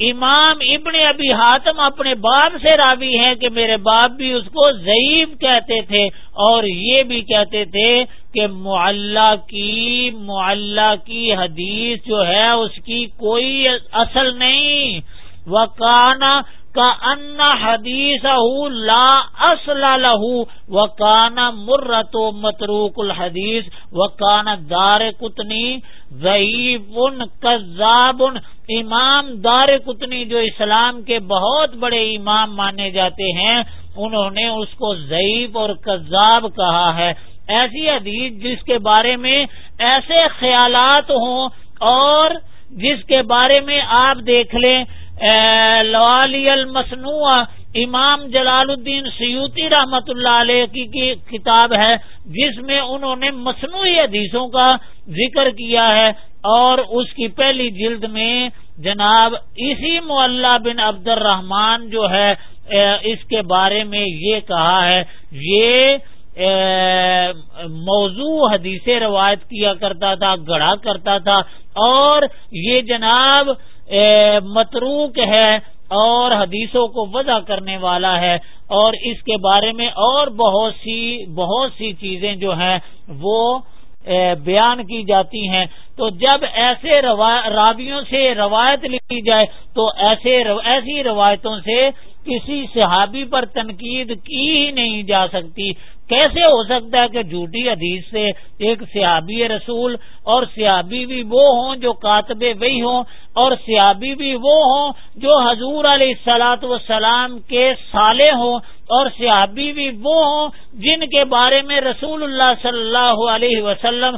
امام ابن ابی حاتم اپنے باپ سے راوی ہیں کہ میرے باپ بھی اس کو ضعیب کہتے تھے اور یہ بھی کہتے تھے کہ معلہ کی معلہ کی حدیث جو ہے اس کی کوئی اصل نہیں۔ وہ کانا کا ان حدیث لا اصل لہو و کانا مرت و متروک الحدیث و کانا دار کتنی ضعیب ان کذاب۔ امام دار کتنی جو اسلام کے بہت بڑے امام مانے جاتے ہیں، انہوں نے اس کو ضعیف اور کذاب کہا ہے۔ ایسی حدیث جس کے بارے میں ایسے خیالات ہوں اور جس کے بارے میں آپ دیکھ لیں لوالی المصنوع امام جلال الدین سیوتی رحمت اللہ علیہ کی کتاب ہے، جس میں انہوں نے مصنوعی حدیثوں کا ذکر کیا ہے، اور اس کی پہلی جلد میں جناب اسی معلّہ بن عبد الرحمان جو ہے اس کے بارے میں یہ کہا ہے، یہ موضوع حدیث روایت کیا کرتا تھا، گڑھا کرتا تھا، اور یہ جناب متروک ہے اور حدیثوں کو وضع کرنے والا ہے اور اس کے بارے میں اور بہت سی بہت سی چیزیں جو ہیں وہ بیان کی جاتی ہیں۔ تو جب ایسے راویوں سے روایت لی جائے تو ایسے ایسی روایتوں سے کسی صحابی پر تنقید کی ہی نہیں جا سکتی۔ کیسے ہو سکتا ہے کہ جھوٹی حدیث سے ایک سیابی رسول اور سیابی بھی وہ ہوں جو کاتب وہی ہوں اور سیابی بھی وہ ہوں جو حضور علیہ السلاط وسلام کے سالے ہوں اور سیابی بھی وہ ہوں جن کے بارے میں رسول اللہ صلی اللہ علیہ وسلم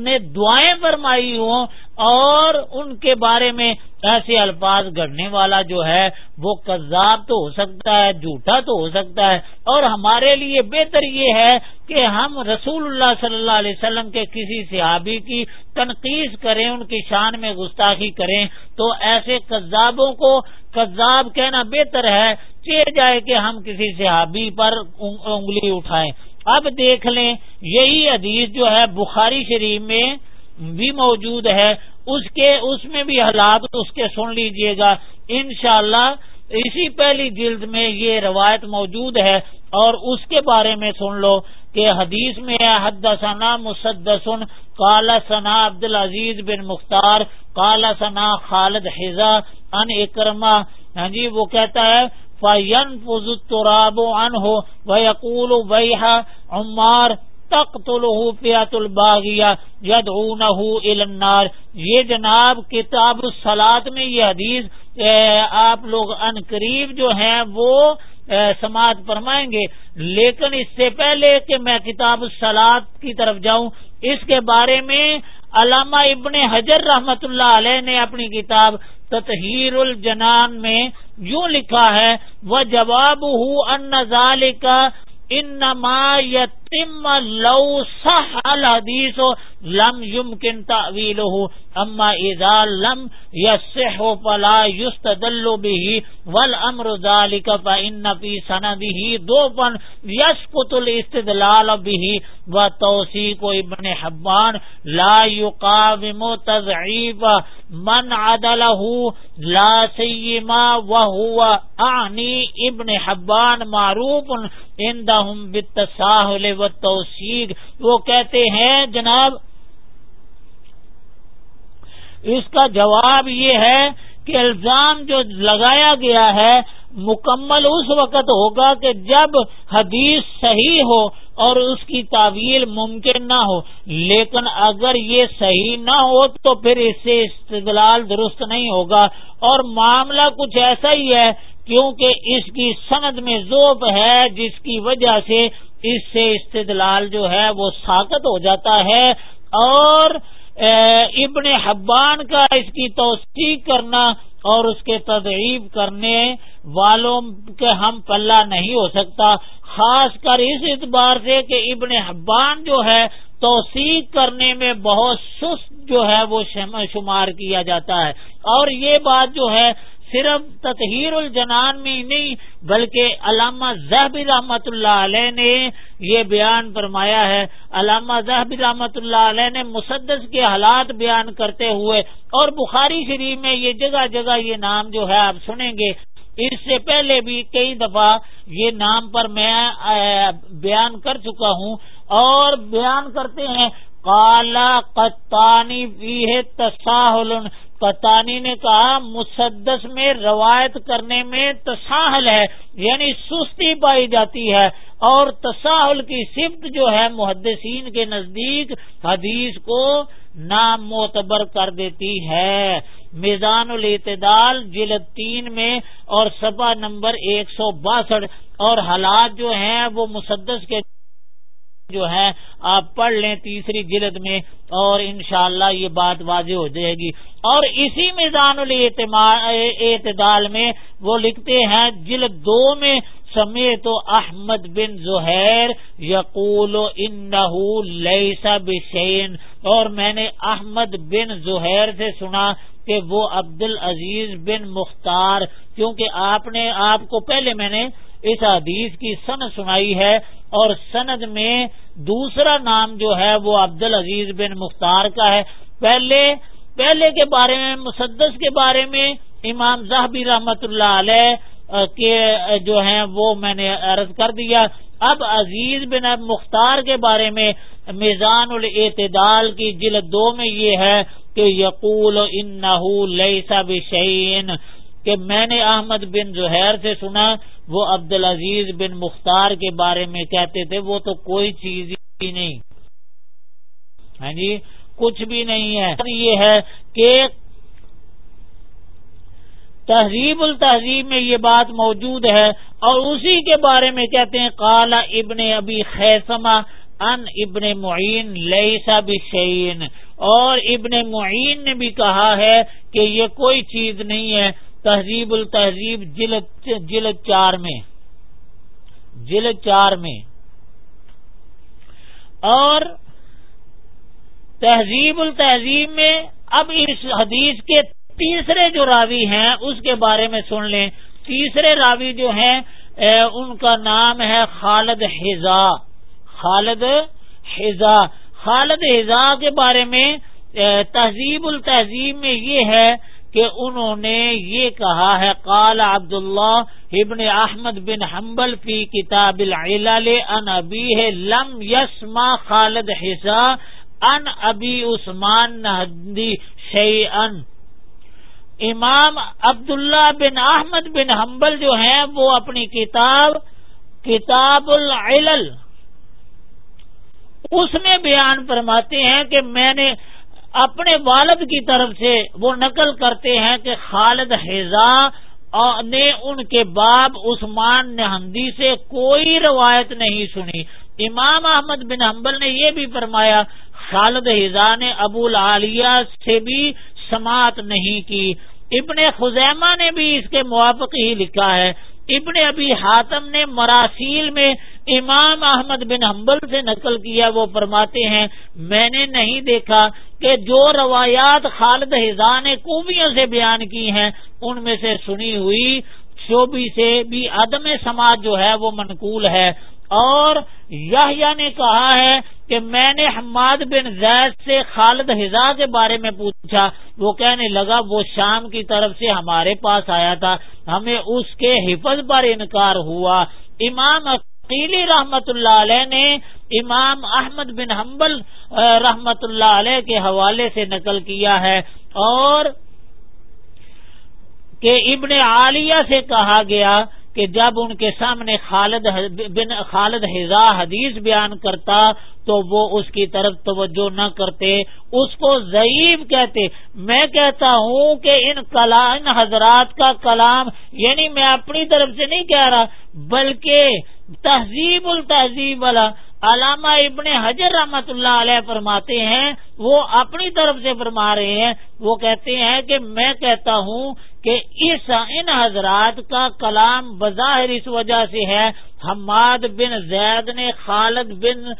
نے دعائیں فرمائی ہوں اور ان کے بارے میں ایسے الفاظ گڑنے والا جو ہے وہ کذاب تو ہو سکتا ہے، جھوٹا تو ہو سکتا ہے اور ہمارے لیے بہتر یہ ہے کہ ہم رسول اللہ صلی اللہ علیہ وسلم کے کسی صحابی کی تنقید کریں، ان کی شان میں گستاخی کریں تو ایسے قذابوں کو قذاب کہنا بہتر ہے چیر جائے کہ ہم کسی صحابی پر انگلی اٹھائیں۔ اب دیکھ لیں، یہی حدیث جو ہے بخاری شریف میں بھی موجود ہے۔ اس کے، اس میں بھی حالات اس کے سن لیجیے گا۔ انشاءاللہ اسی پہلی جلد میں یہ روایت موجود ہے اور اس کے بارے میں سن لو۔ کہ حدیث میں حد ثنا مسدسن کالا ثنا عبد العزیز بن مختار کالا ثنا خالد حضا ان اکرما ہاں جی وہ کہتا ہے فین فض تراب ان ہو وقول ویحا عمار تخت الحفیات الباغیہ ید النار۔ یہ جناب کتاب السلاد میں یہ حدیث آپ لوگ ان قریب جو ہیں، وہ سماعت فرمائیں گے، لیکن اس سے پہلے کہ میں کتاب السلاد کی طرف جاؤں، اس کے بارے میں علامہ ابن حجر رحمت اللہ علیہ نے اپنی کتاب تطہیر الجنان میں یوں لکھا ہے وہ جواب ہوں ان کا ان یتم لو صح الحدیث لم يمكن تعویله اما اذا لم يصح فلا يستدل به والامر ذلك فان في سنده دوبا يسقط الاستدلال به. وتوثيق ابن حبان لا يقاوم تضعيف من عدله، لا سيما وهو اعني ابن حبان معروف عندهم بالتساهل والتوثيق وہ کہتے ہیں، جناب، اس کا جواب یہ ہے کہ الزام جو لگایا گیا ہے، مکمل اس وقت ہوگا کہ جب حدیث صحیح ہو اور اس کی تعویل ممکن نہ ہو۔ لیکن اگر یہ صحیح نہ ہو تو پھر اس سے استدلال درست نہیں ہوگا۔ اور معاملہ کچھ ایسا ہی ہے، کیونکہ اس کی سند میں ذوب ہے، جس کی وجہ سے اس سے استدلال جو ہے وہ ساکت ہو جاتا ہے اور ابن حبان کا اس کی توثیق کرنا اور اس کے تدعیب کرنے والوں کے ہم پلہ نہیں ہو سکتا۔ خاص کر اس اعتبار سے کہ ابن حبان جو ہے توثیق کرنے میں بہت سست جو ہے وہ شمار کیا جاتا ہے۔ اور یہ بات جو ہے صرف تطہیر الجنان میں نہیں، بلکہ علامہ زہبی رحمت اللہ علیہ نے یہ بیان فرمایا ہے۔ علامہ زہبی رحمت اللہ علیہ نے مسدس کے حالات بیان کرتے ہوئے، اور بخاری شریف میں یہ جگہ جگہ یہ نام جو ہے، آپ سنیں گے۔ اس سے پہلے بھی کئی دفعہ یہ نام پر میں بیان کر چکا ہوں۔ اور بیان کرتے ہیں کالا قطانی بھی ہے تساہل، قطانی نے کہا مسدس میں روایت کرنے میں تساہل ہے یعنی سستی پائی جاتی ہے، اور تساہل کی صفت جو ہے محدثین کے نزدیک حدیث کو نام معتبر کر دیتی ہے۔ میزان الاعتدال جلد تین میں اور سبا نمبر ایک سو باسٹھ، اور حالات جو ہیں وہ مسدس کے جو ہے آپ پڑھ لیں تیسری جلد میں اور انشاءاللہ یہ بات واضح ہو جائے گی۔ اور اسی میدان اعتدال میں وہ لکھتے ہیں، جلد دو میں، سمیت احمد بن زہیر یقول لیسا بشین۔ اور میں نے احمد بن زہیر سے سنا کہ وہ عبد العزیز بن مختار، کیونکہ آپ نے آپ کو پہلے میں نے اس حدیث کی سند سنائی ہے اور سند میں دوسرا نام جو ہے وہ عبد العزیز بن مختار کا ہے۔ پہلے پہلے کے بارے میں، مسدس کے بارے میں امام زہبی رحمت اللہ علیہ کے جو ہیں وہ میں نے عرض کر دیا۔ اب عزیز بن اب مختار کے بارے میں میزان الاعتدال کی جلد دو میں یہ ہے کہ یقول ان لیسا بشین کہ میں نے احمد بن زہیر سے سنا، وہ عبد العزیز بن مختار کے بارے میں کہتے تھے، وہ تو کوئی چیز ہی نہیں۔ ہاں جی؟ کچھ بھی نہیں ہے۔ یہ ہے کہ تہذیب التہذیب میں یہ بات موجود ہے اور اسی کے بارے میں کہتے ہیں کالا ابن ابی خیسما ان ابن معین لیسا بشین اور ابن معین نے بھی کہا ہے کہ یہ کوئی چیز نہیں ہے۔ تہذیب التہذیب جلد جلد چار میں۔ جلد چار میں۔ اور تہذیب التہذیب میں اب اس حدیث کے تیسرے جو راوی ہیں، اس کے بارے میں سن لیں۔ تیسرے راوی جو ہیں ان کا نام ہے خالد حضا خالد حضا خالد حضا کے بارے میں تہذیب التہذیب میں یہ ہے کہ انہوں نے یہ کہا ہے، قال عبداللہ ابن احمد بن حنبل فی کتاب العلل، ان ابی ہے لم یسما خالد حسا ان ابی عثمان نہدی شی ان امام عبداللہ بن احمد بن حنبل جو ہیں، وہ اپنی کتاب کتاب العلل، اس میں بیان فرماتے ہیں کہ میں نے اپنے والد کی طرف سے وہ نقل کرتے ہیں کہ خالد حضا نے ان کے باب عثمان نہندی سے کوئی روایت نہیں سنی۔ امام احمد بن حنبل نے یہ بھی فرمایا، خالد حضا نے ابو العالیہ سے بھی سماعت نہیں کی۔ ابن خزیمہ نے بھی اس کے موافق ہی لکھا ہے۔ ابن ابی حاتم نے مراسیل میں امام احمد بن حنبل سے نقل کیا، وہ فرماتے ہیں، میں نے نہیں دیکھا۔ کہ جو روایات خالد حضا نے خوبیوں سے بیان کی ہیں، ان میں سے سنی ہوئی شوبی سے بھی عدم سماج جو ہے وہ منقول ہے۔ اور یہ نے کہا ہے کہ میں نے حماد بن زید سے خالد حضا کے بارے میں پوچھا، وہ کہنے لگا، وہ شام کی طرف سے ہمارے پاس آیا تھا، ہمیں اس کے حفظ پر انکار ہوا۔ امام عقیلی رحمت اللہ علیہ نے امام احمد بن حنبل رحمت اللہ علیہ کے حوالے سے نقل کیا ہے اور کہ ابن عالیہ سے کہا گیا کہ جب ان کے سامنے خالد بن خالد حضا حدیث بیان کرتا تو وہ اس کی طرف توجہ نہ کرتے، اس کو ضعیف کہتے۔ میں کہتا ہوں کہ ان کلام حضرات کا کلام یعنی میں اپنی طرف سے نہیں کہہ رہا، بلکہ تہذیب التہذیب والا علامہ ابن حجر رحمت اللہ علیہ فرماتے ہیں، وہ اپنی طرف سے فرما رہے ہیں، وہ کہتے ہیں کہ میں کہتا ہوں کہ اس ان حضرات کا کلام بظاہر اس وجہ سے ہے، حماد بن زید نے خالد بن،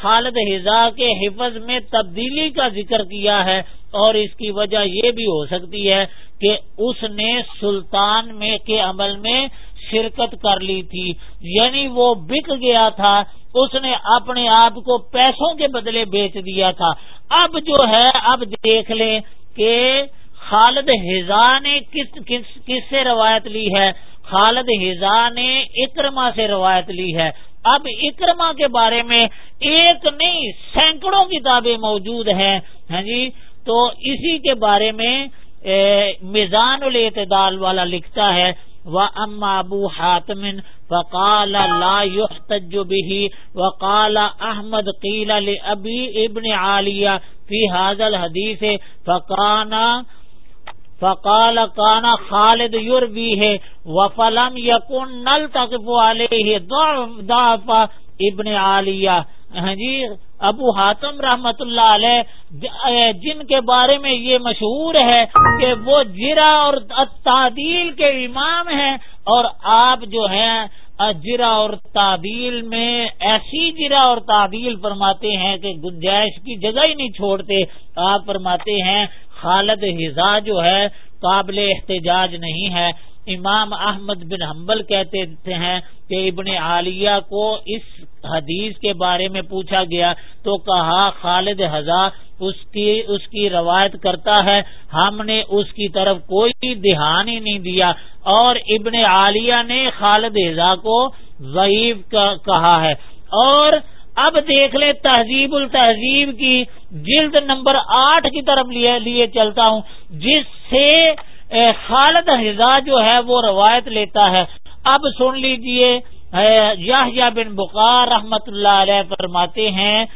خالد حضا کے حفظ میں تبدیلی کا ذکر کیا ہے اور اس کی وجہ یہ بھی ہو سکتی ہے کہ اس نے سلطان میں کے عمل میں شرکت کر لی تھی۔ یعنی وہ بک گیا تھا، اس نے اپنے آپ کو پیسوں کے بدلے بیچ دیا تھا۔ اب جو ہے، اب دیکھ لیں کہ خالد حضا نے کس کس کس سے روایت لی ہے؟ خالد حضا نے اکرما سے روایت لی ہے۔ اب اکرما کے بارے میں ایک نہیں سینکڑوں کتابیں موجود ہیں۔ ہاں جی تو اسی کے بارے میں میزان الاعتدال والا لکھتا ہے۔ وأما أبو حاتم فقال لا يحتج به وقال أحمد قيل لأبي ابن عالية في هذا الحديث فكان فقال كان خالد يربيه وفلم يكن نلتقف عليه ضعف ابن عاليه ہاں جی ابو حاتم رحمت اللہ علیہ جن کے بارے میں یہ مشہور ہے کہ وہ جرا اور تعدیل کے امام ہیں اور آپ جو ہیں جرا اور تعدیل میں ایسی جرا اور تعدیل فرماتے ہیں کہ گنجائش کی جگہ ہی نہیں چھوڑتے۔ آپ فرماتے ہیں، خالد حضا جو ہے، قابل احتجاج نہیں ہے۔ امام احمد بن حنبل کہتے ہیں کہ ابن عالیہ کو اس حدیث کے بارے میں پوچھا گیا تو کہا، خالد حضا، اس کی اس کی روایت کرتا ہے، ہم نے اس کی طرف کوئی دھیان ہی نہیں دیا اور ابن عالیہ نے خالد حضا کو ضعیف کہا ہے۔ اور اب دیکھ لے تہذیب التہذیب کی جلد نمبر آٹھ کی طرف لیے چلتا ہوں، جس سے خالد حضا جو ہے وہ روایت لیتا ہے۔ اب سن لیجیے یا بن بخار رحمت اللہ علیہ فرماتے ہیں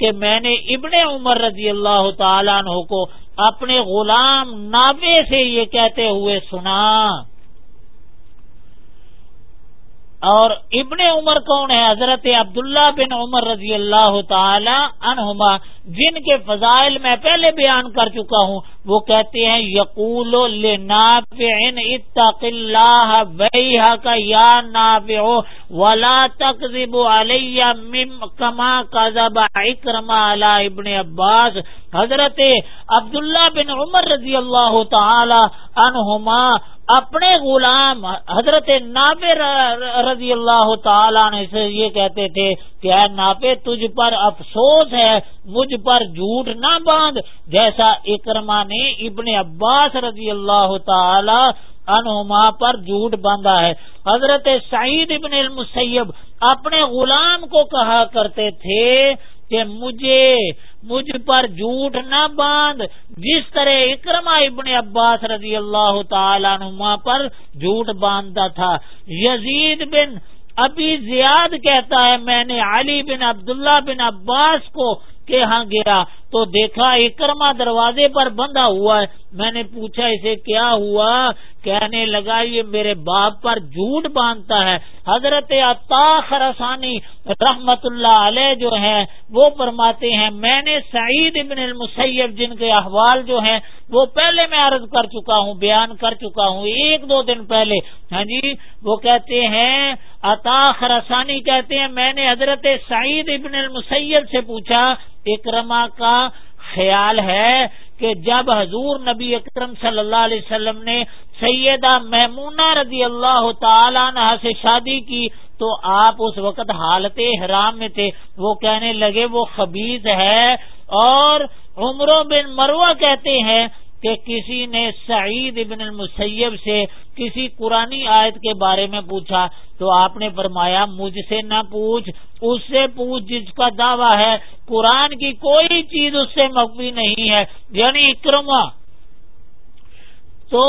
کہ میں نے ابن عمر رضی اللہ تعالیٰ عنہ کو اپنے غلام نابے سے یہ کہتے ہوئے سنا۔ اور ابن عمر کون ہے؟ حضرت عبداللہ بن عمر رضی اللہ تعالی عنہما، جن کے فضائل میں پہلے بیان کر چکا ہوں، وہ کہتے ہیں یقول اتق اللہ کا یا نافع ولا تکذب علیہ مم کما کذب اکرما علی ابن عباس۔ حضرت عبداللہ بن عمر رضی اللہ تعالی عنہما اپنے غلام حضرت نابے رضی اللہ تعالیٰ نے سے یہ کہتے تھے کہ اے ناپے تجھ پر افسوس ہے، مجھ پر جھوٹ نہ باندھ۔ جیسا اکرما نے ابن عباس رضی اللہ تعالی انہما پر جھوٹ باندھا ہے۔ حضرت سعید ابن المسیب اپنے غلام کو کہا کرتے تھے کہ مجھے، مجھ پر جھوٹ نہ باندھ۔ جس طرح اکرما ابن عباس رضی اللہ تعالی نما پر جھوٹ باندھتا تھا۔ یزید بن ابھی زیاد کہتا ہے، میں نے علی بن عبداللہ بن عباس کو کہ ہاں گیا؟ تو دیکھا اکرما دروازے پر بندھا ہوا ہے۔ میں نے پوچھا، اسے کیا ہوا؟ کہنے لگا، یہ میرے باپ پر جھوٹ باندھتا ہے۔ حضرت خرسانی رحمت اللہ علیہ جو ہیں، وہ فرماتے ہیں، میں نے سعید ابن المسیب جن کے احوال جو ہیں، وہ پہلے میں عرض کر چکا ہوں، بیان کر چکا ہوں، ایک دو دن پہلے۔ ہاں جی وہ کہتے ہیں عطا خرسانی کہتے ہیں، میں نے حضرت سعید ابن المسیب سے پوچھا اکرما کا خیال ہے کہ جب حضور نبی اکرم صلی اللہ علیہ وسلم نے سیدہ محمونہ رضی اللہ تعالی عنہ سے شادی کی تو آپ اس وقت حالت حرام میں تھے۔ وہ کہنے لگے، وہ خبیز ہے اور عمرو بن مروہ کہتے ہیں کہ کسی نے سعید ابن المسیب سے کسی قرآن آیت کے بارے میں پوچھا تو آپ نے فرمایا، مجھ سے نہ پوچھ، اس سے پوچھ جس کا دعویٰ ہے، قرآن کی کوئی چیز اس سے مقبی نہیں ہے یعنی اکرما تو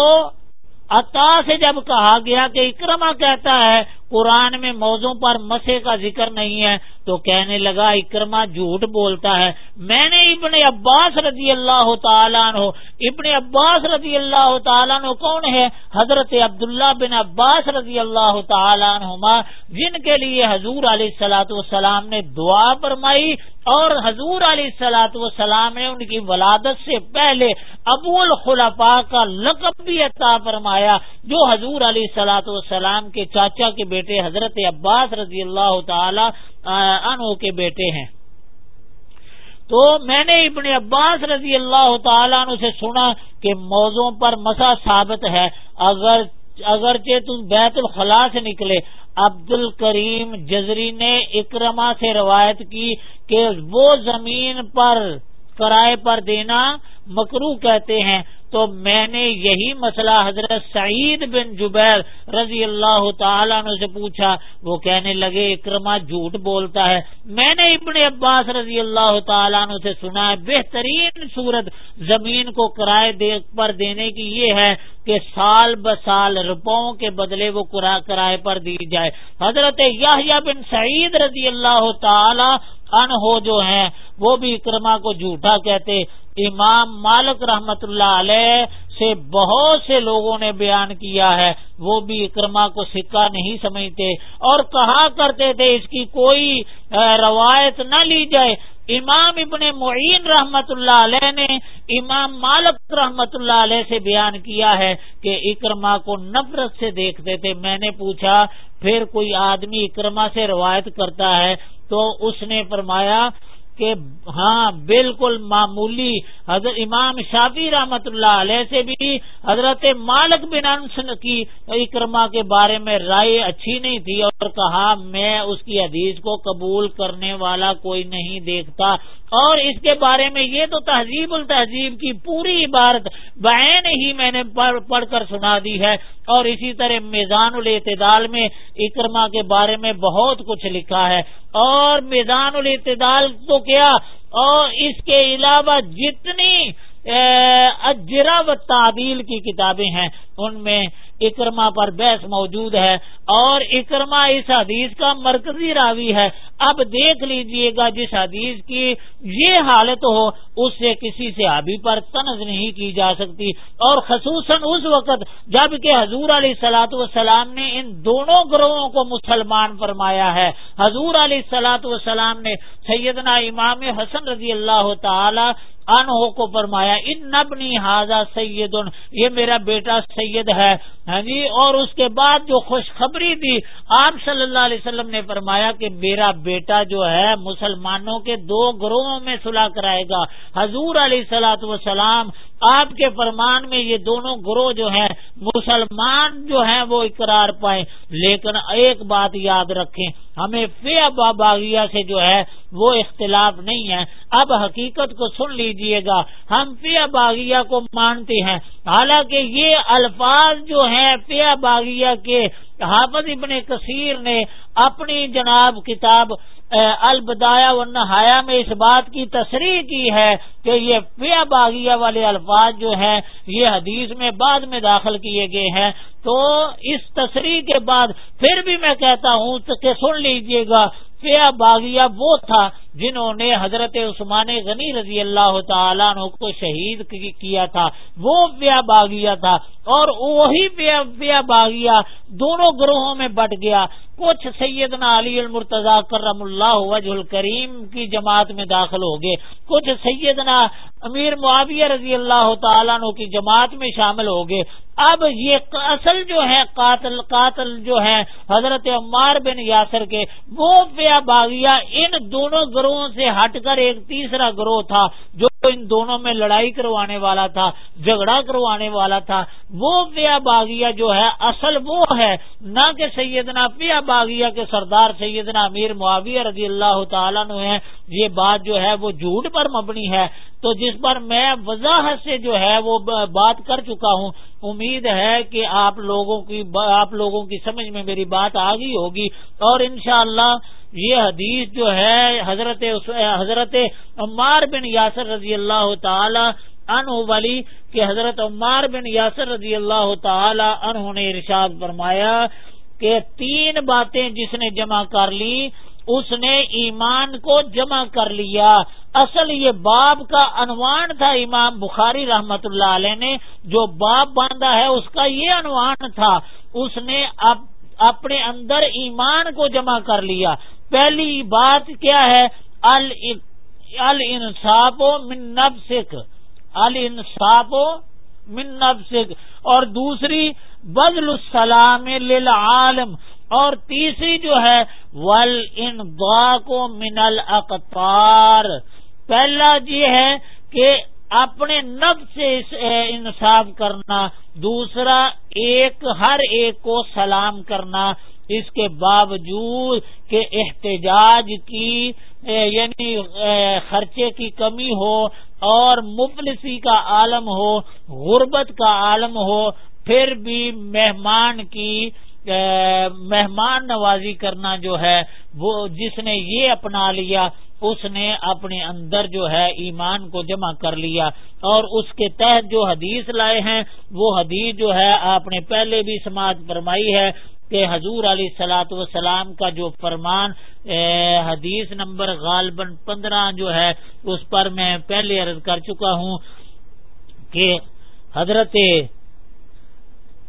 عطا سے جب کہا گیا کہ اکرما کہتا ہے، قرآن میں موضوع پر مسے کا ذکر نہیں ہے تو کہنے لگا اکرما جھوٹ بولتا ہے۔ میں نے ابن عباس رضی اللہ تعالیٰ عنہ، ابن عباس رضی اللہ تعالیٰ عنہ کون ہے؟ حضرت عبداللہ بن عباس رضی اللہ تعالیٰ عنہما، جن کے لیے حضور علیہ السلاۃ والسلام نے دعا فرمائی اور حضور علیہ السلاۃ والسلام نے ان کی ولادت سے پہلے ابو الخلفا کا لقب بھی عطا فرمایا، جو حضور علیہ السلاۃ والسلام کے چاچا کے بیٹے حضرت عباس رضی اللہ تعالی عنہ کے بیٹے ہیں۔ تو میں نے ابن عباس رضی اللہ تعالیٰ عنہ سے سنا کہ موضوع پر مسا ثابت ہے۔ اگر اگرچہ تم بیت الخلاء سے نکلے، عبد الکریم جزری نے اکرما سے روایت کی کہ وہ زمین پر کرائے پر دینا مکرو کہتے ہیں، تو میں نے یہی مسئلہ حضرت سعید بن جبیر رضی اللہ تعالیٰ عنہ سے پوچھا۔ وہ کہنے لگے اکرما جھوٹ بولتا ہے۔ میں نے ابن عباس رضی اللہ تعالیٰ عنہ سے سنا ہے، بہترین صورت زمین کو کرائے پر دینے کی یہ ہے کہ سال ب سال روپوں کے بدلے وہ کرائے پر دی جائے۔ حضرت یاہیا بن سعید رضی اللہ تعالی انہو جو ہیں وہ بھی اکرما کو جھوٹا کہتے۔ امام مالک رحمت اللہ علیہ سے بہت سے لوگوں نے بیان کیا ہے، وہ بھی اکرما کو سکہ نہیں سمجھتے اور کہا کرتے تھے اس کی کوئی روایت نہ لی جائے۔ امام ابن معین رحمت اللہ علیہ نے امام مالک رحمت اللہ علیہ سے بیان کیا ہے کہ اکرما کو نفرت سے دیکھتے تھے۔ میں نے پوچھا، پھر کوئی آدمی اکرما سے روایت کرتا ہے تو اس نے فرمایا کہ ہاں بالکل معمولی حضرت امام شافی رحمت اللہ علیہ سے بھی حضرت مالک بن انس کی اکرما کے بارے میں رائے اچھی نہیں تھی اور کہا، میں اس کی حدیث کو قبول کرنے والا کوئی نہیں دیکھتا۔ اور اس کے بارے میں یہ تو تہذیب التہذیب کی پوری عبارت بہن ہی میں نے پڑھ کر سنا دی ہے۔ اور اسی طرح میزان الاعتدال میں اکرما کے بارے میں بہت کچھ لکھا ہے۔ اور میدان الاعتدال تو کیا اور اس کے علاوہ جتنی اجرا و تعدیل کی کتابیں ہیں۔ ان میں اکرما پر بحث موجود ہے اور اکرما اس حدیث کا مرکزی راوی ہے۔ اب دیکھ لیجیے گا جس حدیث کی یہ حالت ہو، اس سے کسی سے ابھی پر تنز نہیں کی جا سکتی۔ اور خصوصاً اس وقت جبکہ حضور علیہ سلاۃ والسلام نے ان دونوں گروہوں کو مسلمان فرمایا ہے۔ حضور علیہ سلاۃ والسلام نے سیدنا امام حسن رضی اللہ تعالی انہوں کو فرمایا، ان نبنی حاضہ سید یہ میرا بیٹا سید ہے۔ ہاں جی اور اس کے بعد جو خوشخبری دی، آپ صلی اللہ علیہ وسلم نے فرمایا کہ میرا بیٹا جو ہے، مسلمانوں کے دو گروہوں میں صلاح کرائے گا۔ حضور علیہ سلاۃ وسلام آپ کے فرمان میں یہ دونوں گروہ جو ہیں، مسلمان جو ہیں وہ اقرار پائے لیکن ایک بات یاد رکھیں، ہمیں فیا باغیہ سے جو ہے، وہ اختلاف نہیں ہے۔ اب حقیقت کو سن لیجیے گا۔ ہم فیا باغیہ کو مانتے ہیں۔ حالانکہ یہ الفاظ جو ہیں فیا باغیہ کے، حافظ ابن کثیر نے اپنی جناب کتاب البدایا و نہایا میں اس بات کی تصریح کی ہے کہ یہ فیا باغیہ والے الفاظ جو ہیں، یہ حدیث میں بعد میں داخل کیے گئے ہیں۔ تو اس تصریح کے بعد پھر بھی میں کہتا ہوں کہ سن لیجیے گا فیا باغیہ وہ تھا جنہوں نے حضرت عثمان غنی رضی اللہ تعالیٰ عنہ کو شہید کیا تھا۔ وہ بیا باغیہ تھا اور وہی بیا باغیہ دونوں گروہوں میں بٹ گیا۔ کچھ سیدنا علی المرتضی کرم اللہ وجہ الکریم کی جماعت میں داخل ہو گئے۔ کچھ سیدنا امیر معاویہ رضی اللہ تعالیٰ عنہ کی جماعت میں شامل ہو گئے۔ اب یہ اصل جو ہے قاتل قاتل جو ہے حضرت عمار بن یاسر کے، وہ بیا باغیہ ان دونوں گروہ گروہوں سے ہٹ کر ایک تیسرا گروہ تھا جو ان دونوں میں لڑائی کروانے والا تھا، جھگڑا کروانے والا تھا۔ وہ پیا باغیہ جو ہے، اصل وہ ہے، نہ کہ سیدنا پیا باغیہ کے سردار سیدنا امیر معاویہ رضی اللہ تعالیٰ نے یہ بات جو ہے، وہ جھوٹ پر مبنی ہے۔ تو جس پر میں وضاحت سے جو ہے، وہ بات کر چکا ہوں۔ امید ہے کہ آپ لوگوں کی آپ لوگوں کی سمجھ میں میری بات آ گئی ہوگی اور انشاءاللہ یہ حدیث جو ہے حضرت حضرت عمار بن یاسر رضی اللہ تعالی عنہ والی کہ حضرت عمار بن یاسر رضی اللہ تعالی عنہ نے ارشاد فرمایا کہ تین باتیں جس نے جمع کر لی، اس نے ایمان کو جمع کر لیا۔ اصل یہ باب کا عنوان تھا امام بخاری رحمت اللہ علیہ نے، جو باب باندھا ہے اس کا یہ عنوان تھا۔ اس نے اپنے اندر ایمان کو جمع کر لیا۔ پہلی بات کیا ہے؟ الانصاف و منب سکھ الانصاف و منب سکھ اور دوسری بدل السلام للعالم. اور تیسری جو ہے، ول ان کو من القطار پہلا یہ ہے کہ اپنے نب سے انصاف کرنا، دوسرا، ایک، ہر ایک کو سلام کرنا. اس کے باوجود کہ احتجاج کی یعنی خرچے کی کمی ہو اور مفلسی کا عالم ہو، غربت کا عالم ہو، پھر بھی مہمان کی مہمان نوازی کرنا جو ہے، وہ جس نے یہ اپنا لیا، اس نے اپنے اندر جو ہے ایمان کو جمع کر لیا اور اس کے تحت جو حدیث لائے ہیں، وہ حدیث جو ہے آپ نے پہلے بھی سماعت فرمائی ہے کہ حضور علیہ سلاۃ وسلام کا جو فرمان حدیث نمبر غالباً پندرہ جو ہے، اس پر میں پہلے عرض کر چکا ہوں کہ حضرت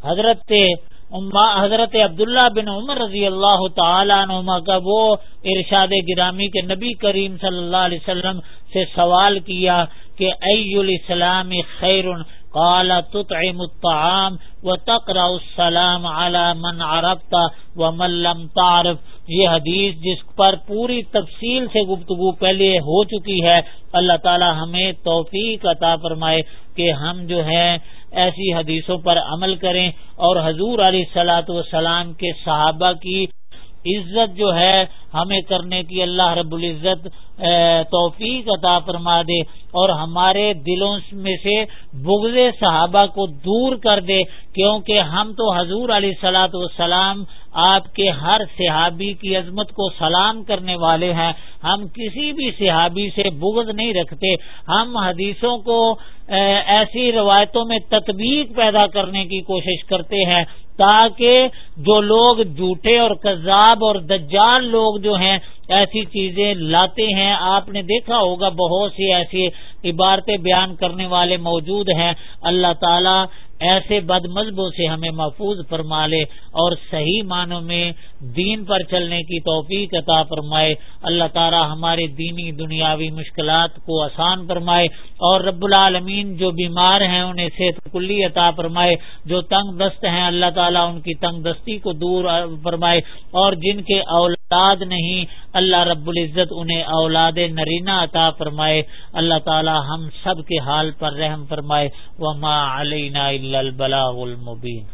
حضرت حضرت عبداللہ بن عمر رضی اللہ تعالیٰ عنہ کا وہ ارشاد گرامی کے نبی کریم صلی اللہ علیہ وسلم سے سوال کیا کہ ای الاسلام خیر قال تطعم الطعام وتقرا السلام على من عرفت ومن لم تعرف۔ یہ حدیث جس پر پوری تفصیل سے گفتگو پہلے ہو چکی ہے، اللہ تعالی ہمیں توفیق عطا فرمائے کہ ہم جو ہے ایسی حدیثوں پر عمل کریں اور حضور علیہ سلاۃ والسلام کے صحابہ کی عزت جو ہے، ہمیں کرنے کی اللہ رب العزت توفیق عطا فرما دے اور ہمارے دلوں میں سے بغض صحابہ کو دور کر دے، کیونکہ ہم تو حضور علیہ سلاۃ والسلام آپ کے ہر صحابی کی عظمت کو سلام کرنے والے ہیں۔ ہم کسی بھی صحابی سے بغض نہیں رکھتے۔ ہم حدیثوں کو ایسی روایتوں میں تطبیق پیدا کرنے کی کوشش کرتے ہیں۔ تاکہ جو لوگ جھوٹے اور کذاب اور دجال لوگ جو ہیں، ایسی چیزیں لاتے ہیں۔ آپ نے دیکھا ہوگا بہت سی ایسی عبارتیں بیان کرنے والے موجود ہیں۔ اللہ تعالی ایسے بد مذہبوں سے ہمیں محفوظ فرما لے اور صحیح معنوں میں دین پر چلنے کی توفیق عطا فرمائے۔ اللہ تعالی ہمارے دینی دنیاوی مشکلات کو آسان فرمائے اور رب العالمین جو بیمار ہیں انہیں صحت کلی عطا فرمائے۔ جو تنگ دست ہیں اللہ تعالیٰ ان کی تنگ دستی کو دور فرمائے اور جن کے اولاد نہیں، اللہ رب العزت انہیں اولاد نرینا عطا فرمائے۔ اللہ تعالی ہم سب کے حال پر رحم فرمائے وما علینا الا البلاغ المبین